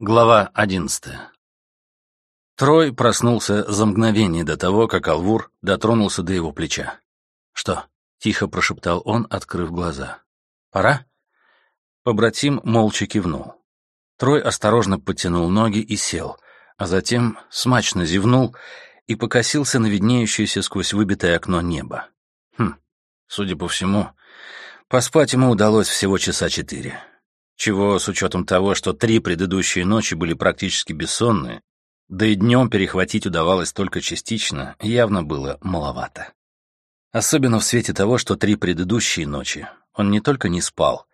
Глава одиннадцатая. Трой проснулся за мгновение до того, как Алвур дотронулся до его плеча. «Что?» — тихо прошептал он, открыв глаза. «Пора?» Побратим молча кивнул. Трой осторожно подтянул ноги и сел, а затем смачно зевнул и покосился на виднеющееся сквозь выбитое окно небо. Хм, судя по всему, поспать ему удалось всего часа четыре чего, с учетом того, что три предыдущие ночи были практически бессонные, да и днем перехватить удавалось только частично, явно было маловато. Особенно в свете того, что три предыдущие ночи он не только не спал,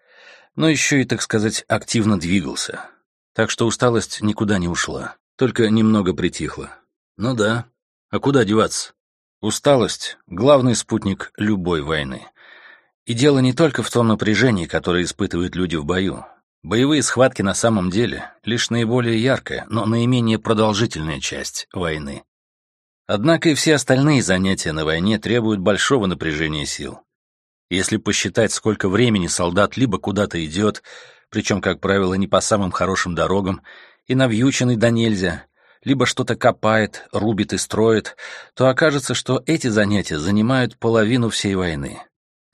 но еще и, так сказать, активно двигался. Так что усталость никуда не ушла, только немного притихла. Ну да, а куда деваться? Усталость — главный спутник любой войны. И дело не только в том напряжении, которое испытывают люди в бою. Боевые схватки на самом деле лишь наиболее яркая, но наименее продолжительная часть войны. Однако и все остальные занятия на войне требуют большого напряжения сил. Если посчитать, сколько времени солдат либо куда-то идет, причем, как правило, не по самым хорошим дорогам, и навьюченный до нельзя, либо что-то копает, рубит и строит, то окажется, что эти занятия занимают половину всей войны.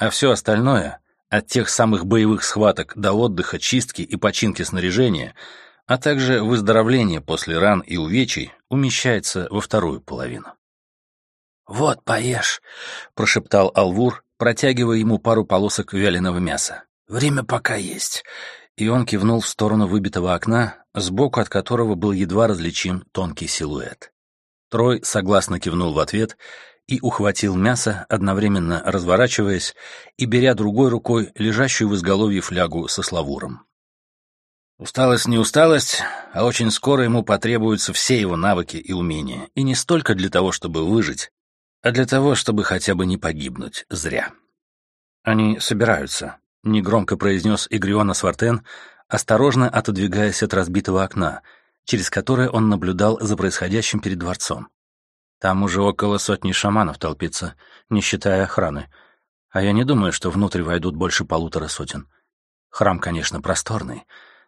А все остальное от тех самых боевых схваток до отдыха, чистки и починки снаряжения, а также выздоровления после ран и увечий, умещается во вторую половину. «Вот, поешь», — прошептал Алвур, протягивая ему пару полосок вяленого мяса. «Время пока есть». И он кивнул в сторону выбитого окна, сбоку от которого был едва различим тонкий силуэт. Трой согласно кивнул в ответ и ухватил мясо, одновременно разворачиваясь и беря другой рукой лежащую в изголовье флягу со славуром. Усталость не усталость, а очень скоро ему потребуются все его навыки и умения, и не столько для того, чтобы выжить, а для того, чтобы хотя бы не погибнуть зря. Они собираются, — негромко произнес Игриона Свартен, осторожно отодвигаясь от разбитого окна, через которое он наблюдал за происходящим перед дворцом. Там уже около сотни шаманов толпится, не считая охраны. А я не думаю, что внутрь войдут больше полутора сотен. Храм, конечно, просторный,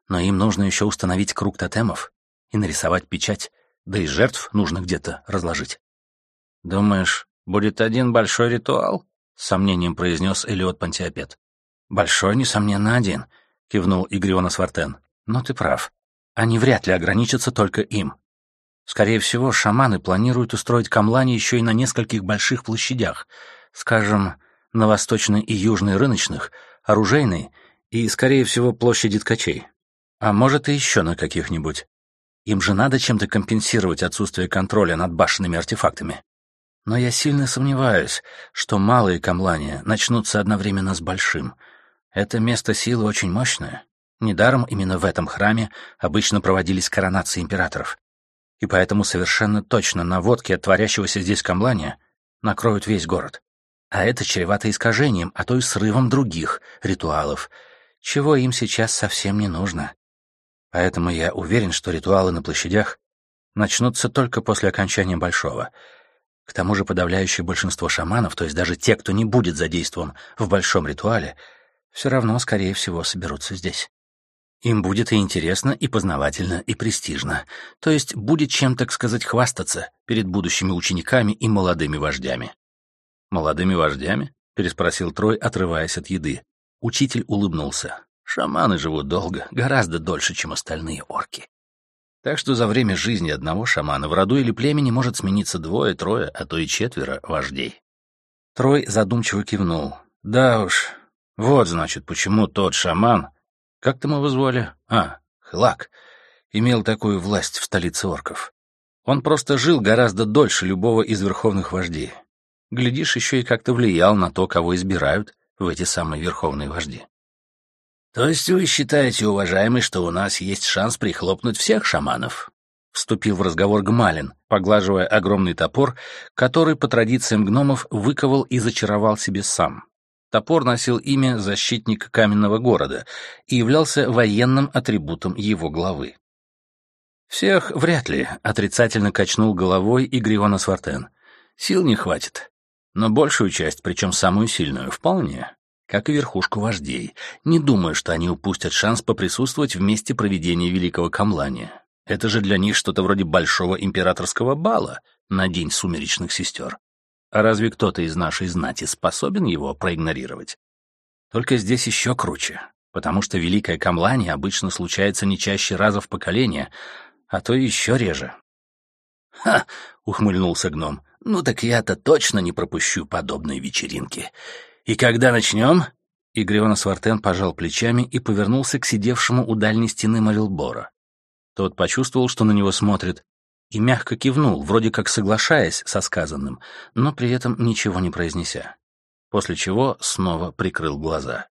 но им нужно еще установить круг тотемов и нарисовать печать, да и жертв нужно где-то разложить. «Думаешь, будет один большой ритуал?» — с сомнением произнес Элиот Пантиопет. «Большой, несомненно, один», — кивнул Игриона Свартен. «Но ты прав. Они вряд ли ограничатся только им. Скорее всего, шаманы планируют устроить камлани еще и на нескольких больших площадях, скажем, на восточной и южной рыночных, оружейной и, скорее всего, площади ткачей. А может, и еще на каких-нибудь. Им же надо чем-то компенсировать отсутствие контроля над башенными артефактами. Но я сильно сомневаюсь, что малые камлания начнутся одновременно с большим. Это место силы очень мощное. Недаром именно в этом храме обычно проводились коронации императоров и поэтому совершенно точно наводки от творящегося здесь камлания накроют весь город. А это чревато искажением, а то и срывом других ритуалов, чего им сейчас совсем не нужно. Поэтому я уверен, что ритуалы на площадях начнутся только после окончания Большого. К тому же подавляющее большинство шаманов, то есть даже те, кто не будет задействован в Большом ритуале, все равно, скорее всего, соберутся здесь. Им будет и интересно, и познавательно, и престижно. То есть будет чем, так сказать, хвастаться перед будущими учениками и молодыми вождями. «Молодыми вождями?» — переспросил Трой, отрываясь от еды. Учитель улыбнулся. «Шаманы живут долго, гораздо дольше, чем остальные орки. Так что за время жизни одного шамана в роду или племени может смениться двое, трое, а то и четверо вождей». Трой задумчиво кивнул. «Да уж, вот, значит, почему тот шаман как там его звали? А, Хлак. Имел такую власть в столице орков. Он просто жил гораздо дольше любого из верховных вождей. Глядишь, еще и как-то влиял на то, кого избирают в эти самые верховные вожди. «То есть вы считаете, уважаемый, что у нас есть шанс прихлопнуть всех шаманов?» Вступил в разговор Гмалин, поглаживая огромный топор, который, по традициям гномов, выковал и зачаровал себе сам. Топор носил имя защитника каменного города и являлся военным атрибутом его главы. «Всех вряд ли», — отрицательно качнул головой Игриона Свартен. «Сил не хватит. Но большую часть, причем самую сильную, вполне. как и верхушку вождей, не думая, что они упустят шанс поприсутствовать в месте проведения Великого Камлания. Это же для них что-то вроде большого императорского бала на День сумеречных сестер. А разве кто-то из нашей знати способен его проигнорировать? Только здесь еще круче, потому что Великое Камлание обычно случается не чаще раза в поколение, а то еще реже. «Ха!» — ухмыльнулся гном. «Ну так я-то точно не пропущу подобной вечеринки. И когда начнем?» Игриона Свартен пожал плечами и повернулся к сидевшему у дальней стены Мавилбора. Тот почувствовал, что на него смотрят, и мягко кивнул, вроде как соглашаясь со сказанным, но при этом ничего не произнеся. После чего снова прикрыл глаза.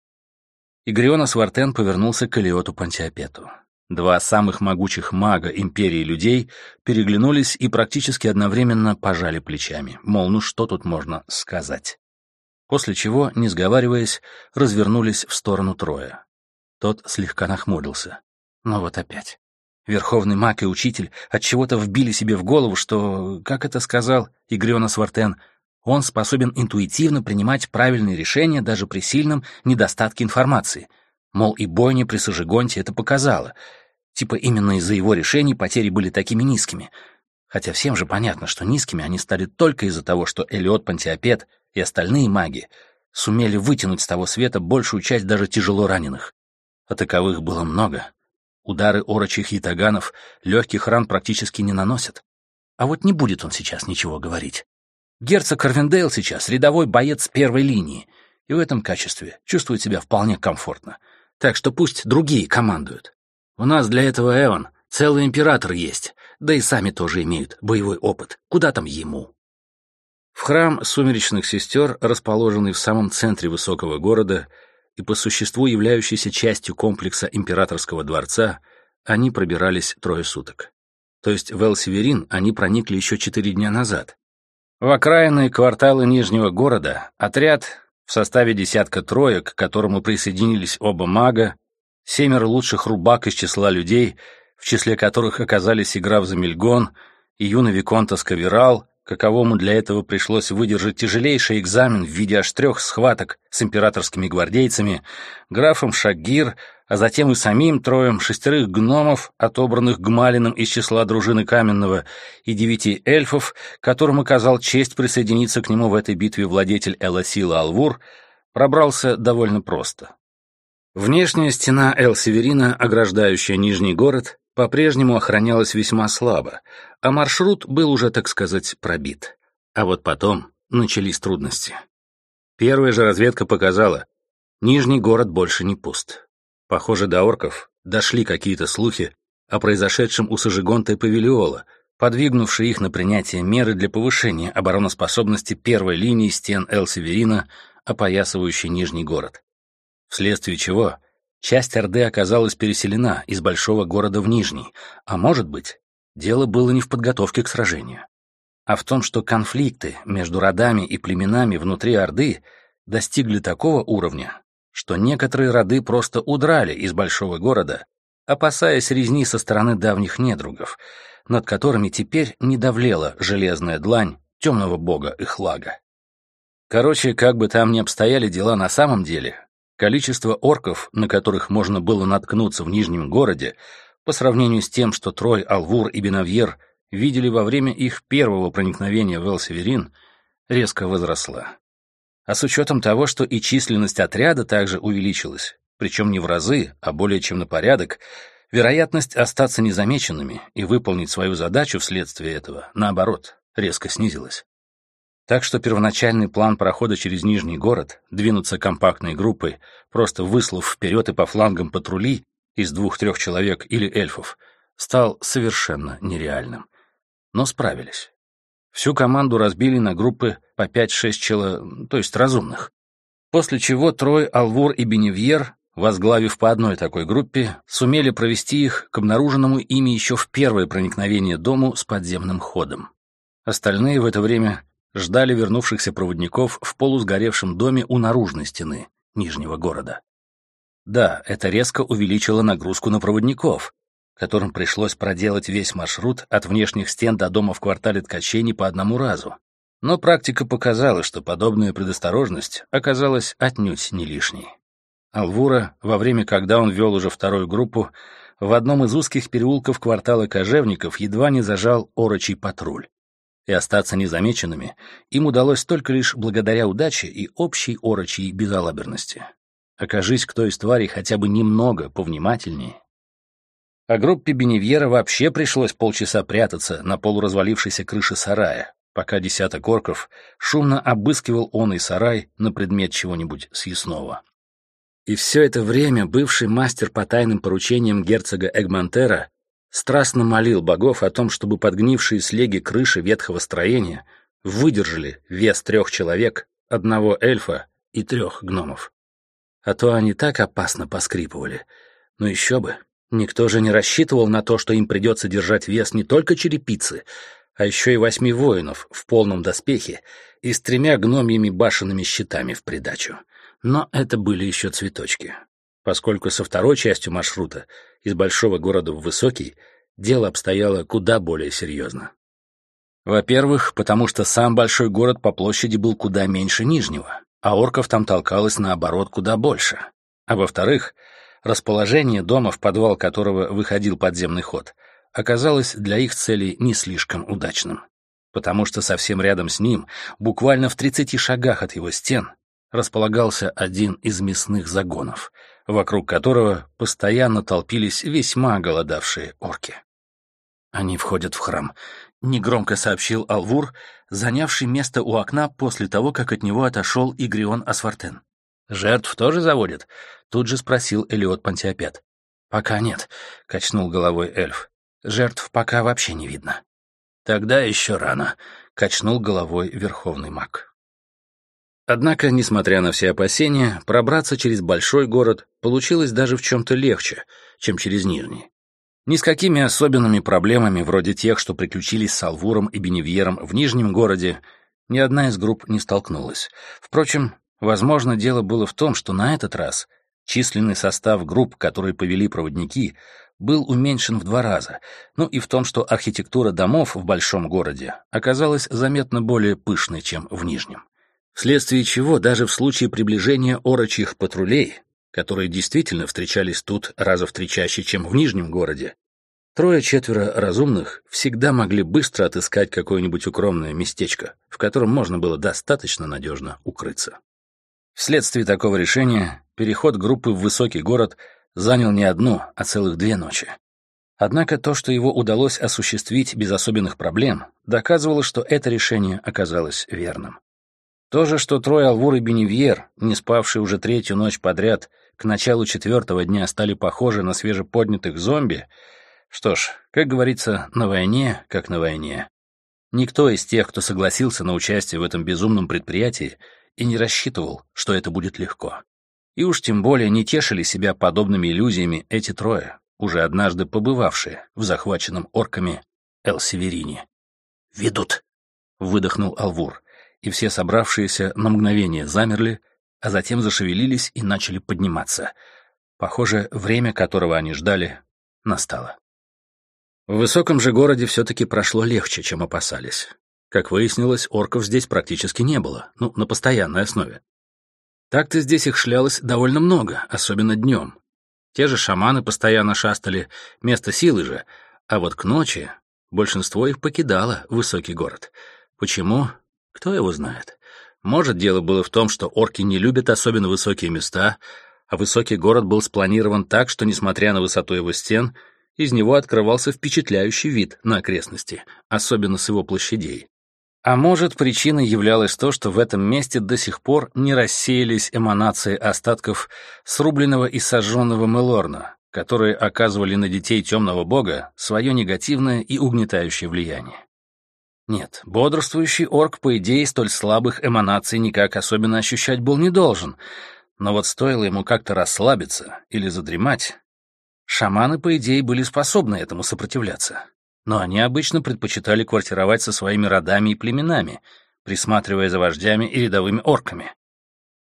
Игриона Свартен повернулся к Элиоту Пантиопету. Два самых могучих мага Империи людей переглянулись и практически одновременно пожали плечами, мол, ну что тут можно сказать. После чего, не сговариваясь, развернулись в сторону Троя. Тот слегка нахмурился. Ну вот опять. Верховный маг и учитель от чего то вбили себе в голову, что, как это сказал Игриона Свартен, он способен интуитивно принимать правильные решения даже при сильном недостатке информации. Мол, и бойня при Сажигонте это показала. Типа именно из-за его решений потери были такими низкими. Хотя всем же понятно, что низкими они стали только из-за того, что Элиот Пантиопет и остальные маги сумели вытянуть с того света большую часть даже тяжело раненых. А таковых было много. Удары орочих ятаганов легких ран практически не наносят. А вот не будет он сейчас ничего говорить. Герцог Карвендейл сейчас рядовой боец первой линии, и в этом качестве чувствует себя вполне комфортно. Так что пусть другие командуют. У нас для этого, Эван, целый император есть, да и сами тоже имеют боевой опыт. Куда там ему? В храм сумеречных сестер, расположенный в самом центре высокого города, и по существу являющийся частью комплекса императорского дворца, они пробирались трое суток. То есть в Эл-Северин они проникли еще четыре дня назад. В окраинные кварталы Нижнего города отряд в составе десятка троек, к которому присоединились оба мага, семеро лучших рубак из числа людей, в числе которых оказались и граф Замельгон, и юный Виконта Скавирал, каковому для этого пришлось выдержать тяжелейший экзамен в виде аж трех схваток с императорскими гвардейцами, графом Шагир, а затем и самим троем шестерых гномов, отобранных Гмалином из числа дружины Каменного, и девяти эльфов, которым оказал честь присоединиться к нему в этой битве владетель Эласила Алвур, пробрался довольно просто. Внешняя стена Эл-Северина, ограждающая Нижний город, по-прежнему охранялась весьма слабо, а маршрут был уже, так сказать, пробит. А вот потом начались трудности. Первая же разведка показала, Нижний город больше не пуст. Похоже, до орков дошли какие-то слухи о произошедшем у Сажигонта и Павелиола, подвигнувшие их на принятие меры для повышения обороноспособности первой линии стен Эл-Северина, опоясывающей Нижний город. Вследствие чего часть Орды оказалась переселена из большого города в Нижний, а может быть, Дело было не в подготовке к сражению, а в том, что конфликты между родами и племенами внутри Орды достигли такого уровня, что некоторые роды просто удрали из большого города, опасаясь резни со стороны давних недругов, над которыми теперь не давлела железная длань темного бога Ихлага. Короче, как бы там ни обстояли дела на самом деле, количество орков, на которых можно было наткнуться в Нижнем городе, по сравнению с тем, что Трой, Алвур и Бенавьер видели во время их первого проникновения в Эл-Северин, резко возросла. А с учетом того, что и численность отряда также увеличилась, причем не в разы, а более чем на порядок, вероятность остаться незамеченными и выполнить свою задачу вследствие этого, наоборот, резко снизилась. Так что первоначальный план прохода через Нижний город, двинуться компактной группой, просто выслав вперед и по флангам патрули, из двух-трех человек или эльфов стал совершенно нереальным. Но справились. Всю команду разбили на группы по 5-6 чело... то есть разумных. После чего Трой, Алвур и Беневьер, возглавив по одной такой группе, сумели провести их к обнаруженному ими еще в первое проникновение дому с подземным ходом. Остальные в это время ждали вернувшихся проводников в полусгоревшем доме у наружной стены Нижнего города. Да, это резко увеличило нагрузку на проводников, которым пришлось проделать весь маршрут от внешних стен до дома в квартале ткачей не по одному разу. Но практика показала, что подобная предосторожность оказалась отнюдь не лишней. Алвура, во время, когда он вел уже вторую группу, в одном из узких переулков квартала Кожевников едва не зажал орочий патруль. И остаться незамеченными им удалось только лишь благодаря удаче и общей орочей безалаберности. Окажись кто из тварей хотя бы немного повнимательнее. А группе Беневьера вообще пришлось полчаса прятаться на полуразвалившейся крыше сарая, пока десяток орков шумно обыскивал он и сарай на предмет чего-нибудь съестного. И все это время бывший мастер по тайным поручениям герцога Эгмонтера страстно молил богов о том, чтобы подгнившие слеги крыши ветхого строения выдержали вес трех человек, одного эльфа и трех гномов. А то они так опасно поскрипывали. Но еще бы, никто же не рассчитывал на то, что им придется держать вес не только черепицы, а еще и восьми воинов в полном доспехе и с тремя гномьими башенными щитами в придачу. Но это были еще цветочки. Поскольку со второй частью маршрута, из большого города в Высокий, дело обстояло куда более серьезно. Во-первых, потому что сам большой город по площади был куда меньше Нижнего, а орков там толкалось, наоборот, куда больше. А во-вторых, расположение дома, в подвал которого выходил подземный ход, оказалось для их целей не слишком удачным. Потому что совсем рядом с ним, буквально в 30 шагах от его стен, располагался один из мясных загонов, вокруг которого постоянно толпились весьма голодавшие орки. «Они входят в храм», — негромко сообщил Алвур, занявший место у окна после того, как от него отошел Игрион Асфартен. «Жертв тоже заводят?» — тут же спросил Элиот Пантиопет. «Пока нет», — качнул головой эльф. «Жертв пока вообще не видно». «Тогда еще рано», — качнул головой верховный маг. Однако, несмотря на все опасения, пробраться через большой город получилось даже в чем-то легче, чем через Нижний. Ни с какими особенными проблемами, вроде тех, что приключились с Алвуром и Беневьером в Нижнем городе, ни одна из групп не столкнулась. Впрочем, возможно, дело было в том, что на этот раз численный состав групп, которые повели проводники, был уменьшен в два раза, ну и в том, что архитектура домов в большом городе оказалась заметно более пышной, чем в Нижнем вследствие чего даже в случае приближения орочих патрулей, которые действительно встречались тут раза в три чаще, чем в Нижнем городе, трое-четверо разумных всегда могли быстро отыскать какое-нибудь укромное местечко, в котором можно было достаточно надежно укрыться. Вследствие такого решения переход группы в высокий город занял не одну, а целых две ночи. Однако то, что его удалось осуществить без особенных проблем, доказывало, что это решение оказалось верным. То же, что трое Алвур и Беневьер, не спавшие уже третью ночь подряд, к началу четвертого дня стали похожи на свежеподнятых зомби, что ж, как говорится, на войне, как на войне. Никто из тех, кто согласился на участие в этом безумном предприятии, и не рассчитывал, что это будет легко. И уж тем более не тешили себя подобными иллюзиями эти трое, уже однажды побывавшие в захваченном орками Эл-Северине. «Ведут!» — выдохнул Алвур и все собравшиеся на мгновение замерли, а затем зашевелились и начали подниматься. Похоже, время, которого они ждали, настало. В высоком же городе все-таки прошло легче, чем опасались. Как выяснилось, орков здесь практически не было, ну, на постоянной основе. Так-то здесь их шлялось довольно много, особенно днем. Те же шаманы постоянно шастали, место силы же, а вот к ночи большинство их покидало высокий город. Почему? Кто его знает? Может, дело было в том, что орки не любят особенно высокие места, а высокий город был спланирован так, что, несмотря на высоту его стен, из него открывался впечатляющий вид на окрестности, особенно с его площадей. А может, причиной являлось то, что в этом месте до сих пор не рассеялись эманации остатков срубленного и сожженного Мелорна, которые оказывали на детей темного бога свое негативное и угнетающее влияние. Нет, бодрствующий орк, по идее, столь слабых эманаций никак особенно ощущать был не должен. Но вот стоило ему как-то расслабиться или задремать, шаманы, по идее, были способны этому сопротивляться. Но они обычно предпочитали квартировать со своими родами и племенами, присматривая за вождями и рядовыми орками.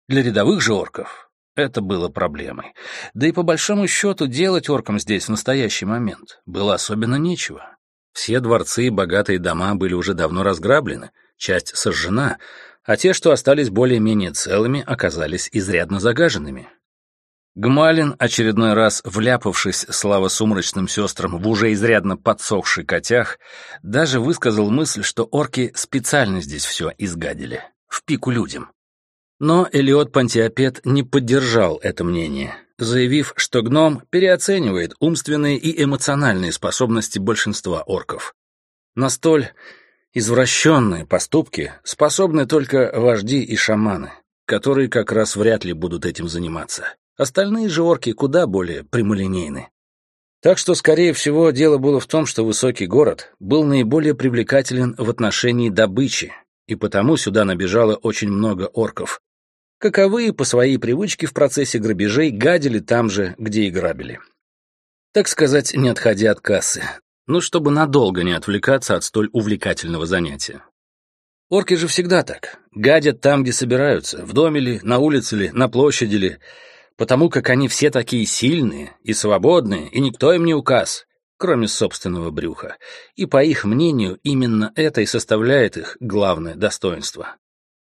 Для рядовых же орков это было проблемой. Да и по большому счету делать оркам здесь в настоящий момент было особенно нечего. Все дворцы и богатые дома были уже давно разграблены, часть сожжена, а те, что остались более-менее целыми, оказались изрядно загаженными. Гмалин, очередной раз вляпавшись, слава сумрачным сестрам, в уже изрядно подсохший котях, даже высказал мысль, что орки специально здесь все изгадили, в пику людям. Но Элиот Пантиопет не поддержал это мнение, заявив, что гном переоценивает умственные и эмоциональные способности большинства орков. На столь извращенные поступки способны только вожди и шаманы, которые как раз вряд ли будут этим заниматься. Остальные же орки куда более прямолинейны. Так что, скорее всего, дело было в том, что высокий город был наиболее привлекателен в отношении добычи, и потому сюда набежало очень много орков. Каковые по своей привычке в процессе грабежей гадили там же, где и грабили. Так сказать, не отходя от кассы, ну, чтобы надолго не отвлекаться от столь увлекательного занятия. Орки же всегда так, гадят там, где собираются, в доме ли, на улице ли, на площади ли, потому как они все такие сильные и свободные, и никто им не указ, кроме собственного брюха. И, по их мнению, именно это и составляет их главное достоинство.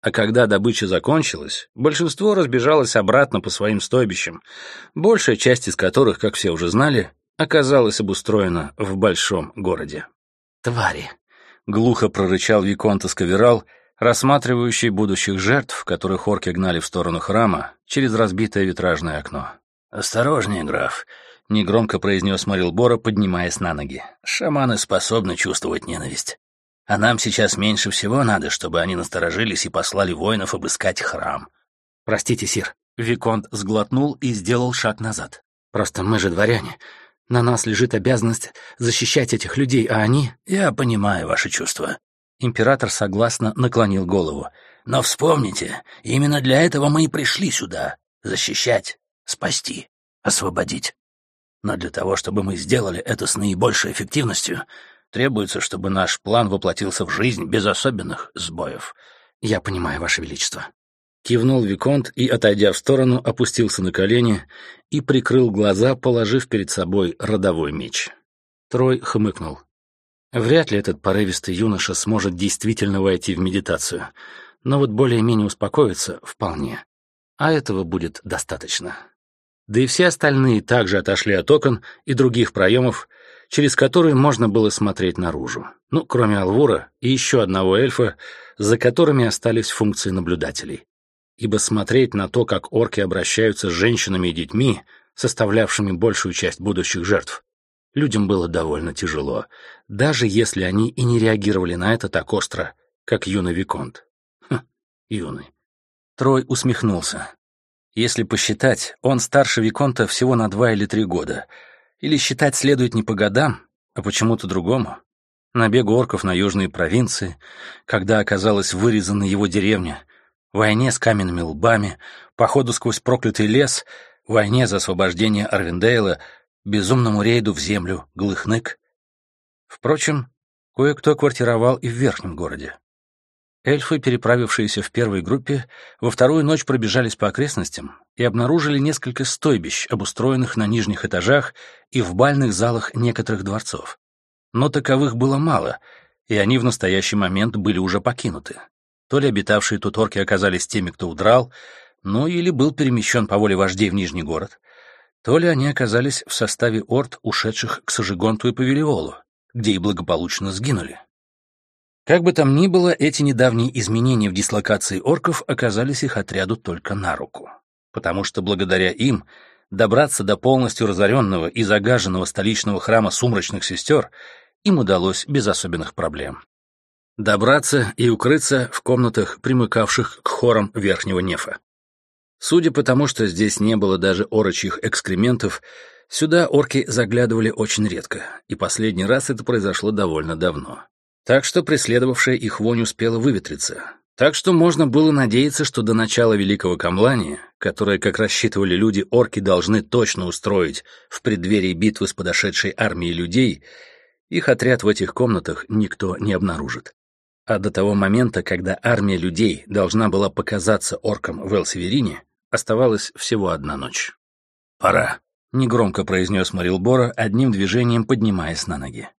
А когда добыча закончилась, большинство разбежалось обратно по своим стойбищам, большая часть из которых, как все уже знали, оказалась обустроена в большом городе. «Твари!» — глухо прорычал Виконта Скаверал — рассматривающий будущих жертв, которых орки гнали в сторону храма, через разбитое витражное окно. «Осторожнее, граф», — негромко произнес Морилбора, поднимаясь на ноги. «Шаманы способны чувствовать ненависть. А нам сейчас меньше всего надо, чтобы они насторожились и послали воинов обыскать храм». «Простите, сир». Виконт сглотнул и сделал шаг назад. «Просто мы же дворяне. На нас лежит обязанность защищать этих людей, а они...» «Я понимаю ваши чувства», Император согласно наклонил голову. «Но вспомните, именно для этого мы и пришли сюда. Защищать, спасти, освободить. Но для того, чтобы мы сделали это с наибольшей эффективностью, требуется, чтобы наш план воплотился в жизнь без особенных сбоев. Я понимаю, Ваше Величество». Кивнул Виконт и, отойдя в сторону, опустился на колени и прикрыл глаза, положив перед собой родовой меч. Трой хмыкнул. Вряд ли этот порывистый юноша сможет действительно войти в медитацию, но вот более-менее успокоиться вполне. А этого будет достаточно. Да и все остальные также отошли от окон и других проемов, через которые можно было смотреть наружу. Ну, кроме Алвура и еще одного эльфа, за которыми остались функции наблюдателей. Ибо смотреть на то, как орки обращаются с женщинами и детьми, составлявшими большую часть будущих жертв, людям было довольно тяжело, даже если они и не реагировали на это так остро, как юный Виконт. Хм, юный. Трой усмехнулся. Если посчитать, он старше Виконта всего на два или три года. Или считать следует не по годам, а почему-то другому. Набегу орков на южные провинции, когда оказалась вырезана его деревня, войне с каменными лбами, походу сквозь проклятый лес, войне за освобождение Арвиндейла — безумному рейду в землю Глыхнык. Впрочем, кое-кто квартировал и в верхнем городе. Эльфы, переправившиеся в первой группе, во вторую ночь пробежались по окрестностям и обнаружили несколько стойбищ, обустроенных на нижних этажах и в бальных залах некоторых дворцов. Но таковых было мало, и они в настоящий момент были уже покинуты. То ли обитавшие тут орки оказались теми, кто удрал, ну или был перемещен по воле вождей в Нижний город, то ли они оказались в составе орд, ушедших к Сажигонту и Павелиолу, где и благополучно сгинули. Как бы там ни было, эти недавние изменения в дислокации орков оказались их отряду только на руку, потому что благодаря им добраться до полностью разоренного и загаженного столичного храма сумрачных сестер им удалось без особенных проблем. Добраться и укрыться в комнатах, примыкавших к хорам Верхнего Нефа. Судя по тому, что здесь не было даже орочьих экскрементов, сюда орки заглядывали очень редко, и последний раз это произошло довольно давно. Так что преследовавшая их вонь успела выветриться. Так что можно было надеяться, что до начала Великого Камлания, которое, как рассчитывали люди, орки должны точно устроить в преддверии битвы с подошедшей армией людей, их отряд в этих комнатах никто не обнаружит. А до того момента, когда армия людей должна была показаться оркам в Элсеверине, Оставалась всего одна ночь. «Пора», — негромко произнес Морилбора, одним движением поднимаясь на ноги.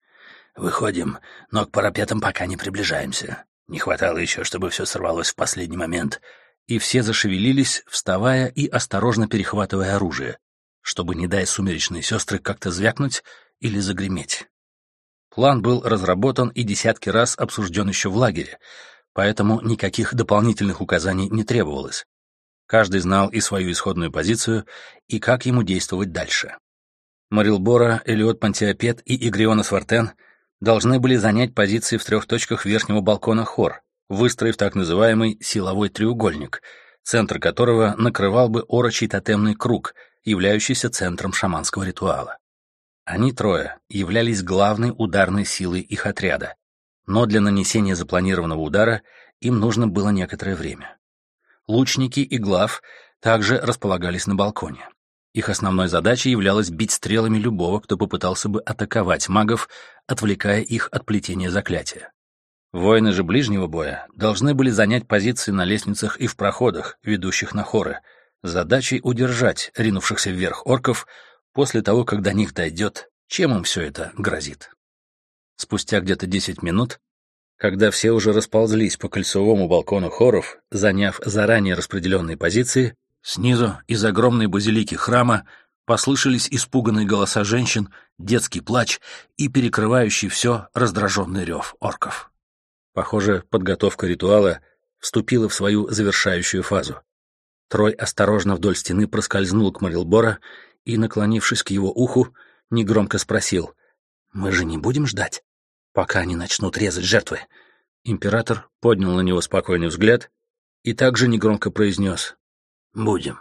«Выходим, но к парапетам пока не приближаемся. Не хватало еще, чтобы все сорвалось в последний момент. И все зашевелились, вставая и осторожно перехватывая оружие, чтобы, не дай сумеречные сестры, как-то звякнуть или загреметь. План был разработан и десятки раз обсужден еще в лагере, поэтому никаких дополнительных указаний не требовалось. Каждый знал и свою исходную позицию, и как ему действовать дальше. Марилбора, Элиот Пантиопет и Игриона Свартен должны были занять позиции в трех точках верхнего балкона хор, выстроив так называемый силовой треугольник, центр которого накрывал бы орочий тотемный круг, являющийся центром шаманского ритуала. Они трое являлись главной ударной силой их отряда, но для нанесения запланированного удара им нужно было некоторое время. Лучники и глав также располагались на балконе. Их основной задачей являлось бить стрелами любого, кто попытался бы атаковать магов, отвлекая их от плетения заклятия. Воины же ближнего боя должны были занять позиции на лестницах и в проходах, ведущих на хоры, задачей удержать ринувшихся вверх орков после того, как до них дойдет, чем им все это грозит. Спустя где-то десять минут, когда все уже расползлись по кольцевому балкону хоров, заняв заранее распределенные позиции, Снизу, из огромной базилики храма, послышались испуганные голоса женщин, детский плач и перекрывающий все раздраженный рев орков. Похоже, подготовка ритуала вступила в свою завершающую фазу. Трой осторожно вдоль стены проскользнул к Марилбора и, наклонившись к его уху, негромко спросил, «Мы же не будем ждать, пока они начнут резать жертвы?» Император поднял на него спокойный взгляд и также негромко произнес, Будем.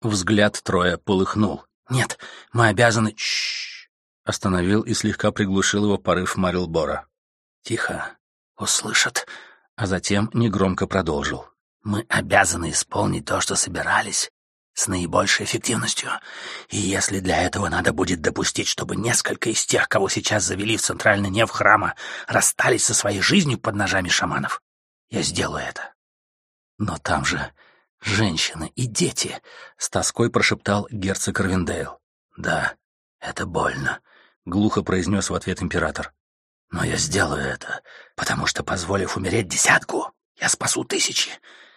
Взгляд Троя полыхнул. Нет, мы обязаны... Чш! Остановил и слегка приглушил его порыв Марилбора. Тихо. Услышат. А затем негромко продолжил. Мы обязаны исполнить то, что собирались, с наибольшей эффективностью. И если для этого надо будет допустить, чтобы несколько из тех, кого сейчас завели в центральный неф храма, расстались со своей жизнью под ножами шаманов, я сделаю это. Но там же женщины и дети», — с тоской прошептал герцог Равендейл. «Да, это больно», — глухо произнес в ответ император. «Но я сделаю это, потому что, позволив умереть десятку, я спасу тысячи,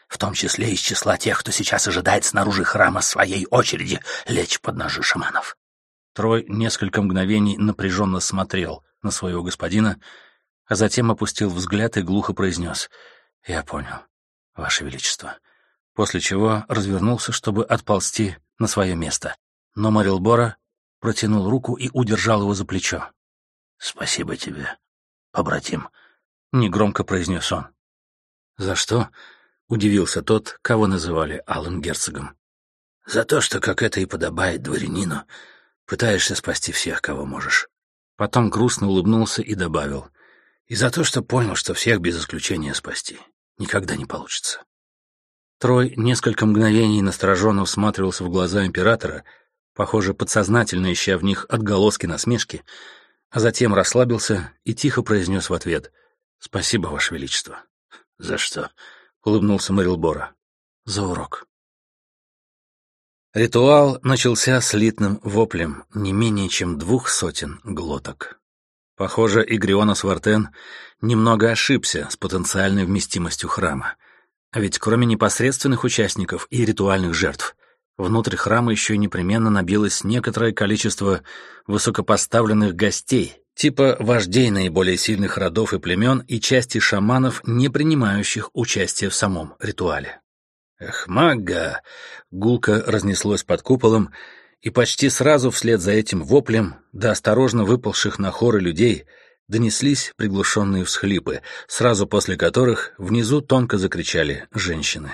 в том числе из числа тех, кто сейчас ожидает снаружи храма своей очереди лечь под ножи шаманов». Трой несколько мгновений напряженно смотрел на своего господина, а затем опустил взгляд и глухо произнес «Я понял, Ваше Величество» после чего развернулся, чтобы отползти на свое место. Но Марилбора протянул руку и удержал его за плечо. «Спасибо тебе, побратим», — негромко произнес он. «За что?» — удивился тот, кого называли Алым Герцогом. «За то, что, как это и подобает дворянину, пытаешься спасти всех, кого можешь». Потом грустно улыбнулся и добавил. «И за то, что понял, что всех без исключения спасти никогда не получится». Трой несколько мгновений настороженно всматривался в глаза императора, похоже, подсознательно ища в них отголоски насмешки, а затем расслабился и тихо произнес в ответ «Спасибо, Ваше Величество». «За что?» — улыбнулся Мэрилбора. «За урок». Ритуал начался слитным воплем не менее чем двух сотен глоток. Похоже, Игрионос Вартен немного ошибся с потенциальной вместимостью храма — а ведь кроме непосредственных участников и ритуальных жертв, внутрь храма еще непременно набилось некоторое количество высокопоставленных гостей, типа вождей наиболее сильных родов и племен и части шаманов, не принимающих участие в самом ритуале. Эх, мага! Гулко разнеслось под куполом, и почти сразу вслед за этим воплем до осторожно выползших на хоры людей — донеслись приглушенные всхлипы, сразу после которых внизу тонко закричали женщины.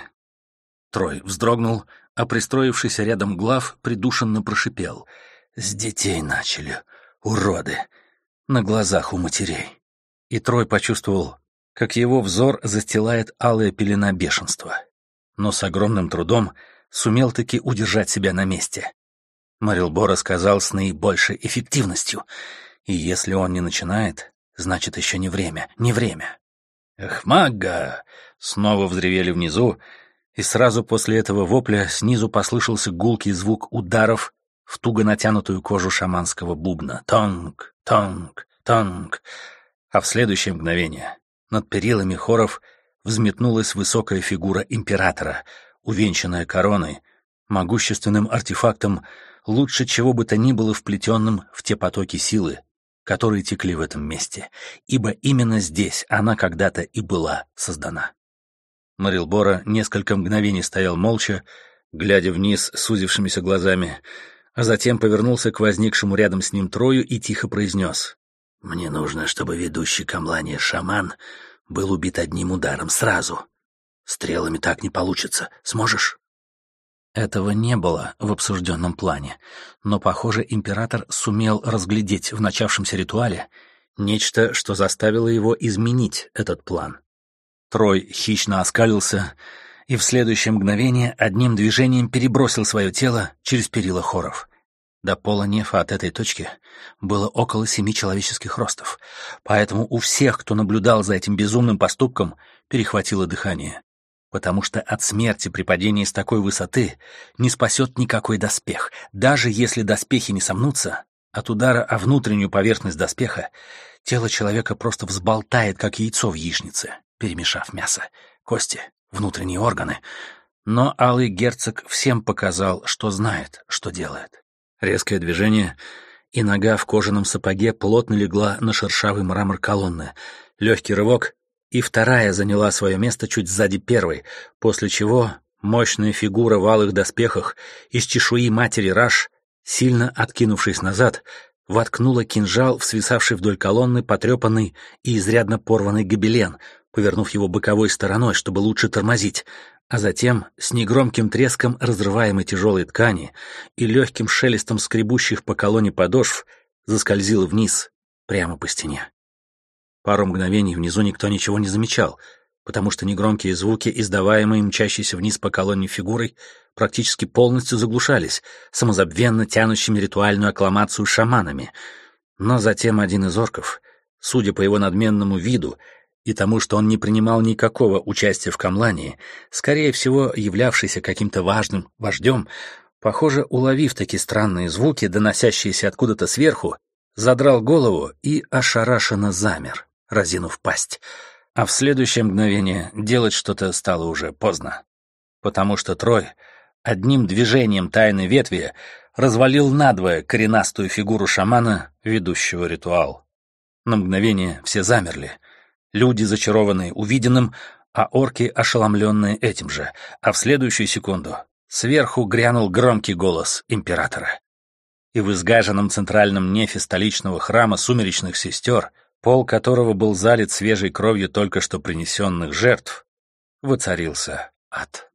Трой вздрогнул, а пристроившийся рядом глав придушенно прошипел. «С детей начали, уроды!» На глазах у матерей. И Трой почувствовал, как его взор застилает алая пелена бешенства. Но с огромным трудом сумел таки удержать себя на месте. Марилбора сказал с наибольшей эффективностью — и если он не начинает, значит, еще не время, не время. «Эх, мага!» — снова взревели внизу, и сразу после этого вопля снизу послышался гулкий звук ударов в туго натянутую кожу шаманского бубна. Тонг, тонг, тонг. А в следующее мгновение Над перилами хоров взметнулась высокая фигура императора, увенчанная короной, могущественным артефактом, лучше чего бы то ни было вплетенным в те потоки силы, которые текли в этом месте, ибо именно здесь она когда-то и была создана. Марилбора несколько мгновений стоял молча, глядя вниз сузившимися глазами, а затем повернулся к возникшему рядом с ним Трою и тихо произнес. «Мне нужно, чтобы ведущий камлания шаман был убит одним ударом сразу. Стрелами так не получится. Сможешь?» Этого не было в обсужденном плане, но, похоже, император сумел разглядеть в начавшемся ритуале нечто, что заставило его изменить этот план. Трой хищно оскалился и в следующее мгновение одним движением перебросил свое тело через перила хоров. До пола нефа от этой точки было около семи человеческих ростов, поэтому у всех, кто наблюдал за этим безумным поступком, перехватило дыхание потому что от смерти при падении с такой высоты не спасет никакой доспех. Даже если доспехи не сомнутся, от удара о внутреннюю поверхность доспеха тело человека просто взболтает, как яйцо в яичнице, перемешав мясо, кости, внутренние органы. Но алый герцог всем показал, что знает, что делает. Резкое движение, и нога в кожаном сапоге плотно легла на шершавый мрамор колонны. Легкий рывок, и вторая заняла свое место чуть сзади первой, после чего мощная фигура в алых доспехах из чешуи матери Раш, сильно откинувшись назад, воткнула кинжал в свисавший вдоль колонны потрепанный и изрядно порванный гобелен, повернув его боковой стороной, чтобы лучше тормозить, а затем с негромким треском разрываемой тяжелой ткани и легким шелестом скребущих по колонне подошв заскользила вниз, прямо по стене. Пару мгновений внизу никто ничего не замечал, потому что негромкие звуки, издаваемые мчащейся вниз по колонне фигурой, практически полностью заглушались, самозабвенно тянущими ритуальную аккламацию шаманами. Но затем один из орков, судя по его надменному виду и тому, что он не принимал никакого участия в камлании, скорее всего, являвшийся каким-то важным вождем, похоже, уловив такие странные звуки, доносящиеся откуда-то сверху, задрал голову и ошарашенно замер разинув пасть, а в следующее мгновение делать что-то стало уже поздно, потому что Трой одним движением тайной ветви развалил надвое коренастую фигуру шамана, ведущего ритуал. На мгновение все замерли. Люди, зачарованные увиденным, а орки, ошеломленные этим же, а в следующую секунду сверху грянул громкий голос императора. И в изгаженном центральном нефе столичного храма сумеречных сестер — пол которого был залит свежей кровью только что принесенных жертв, воцарился ад.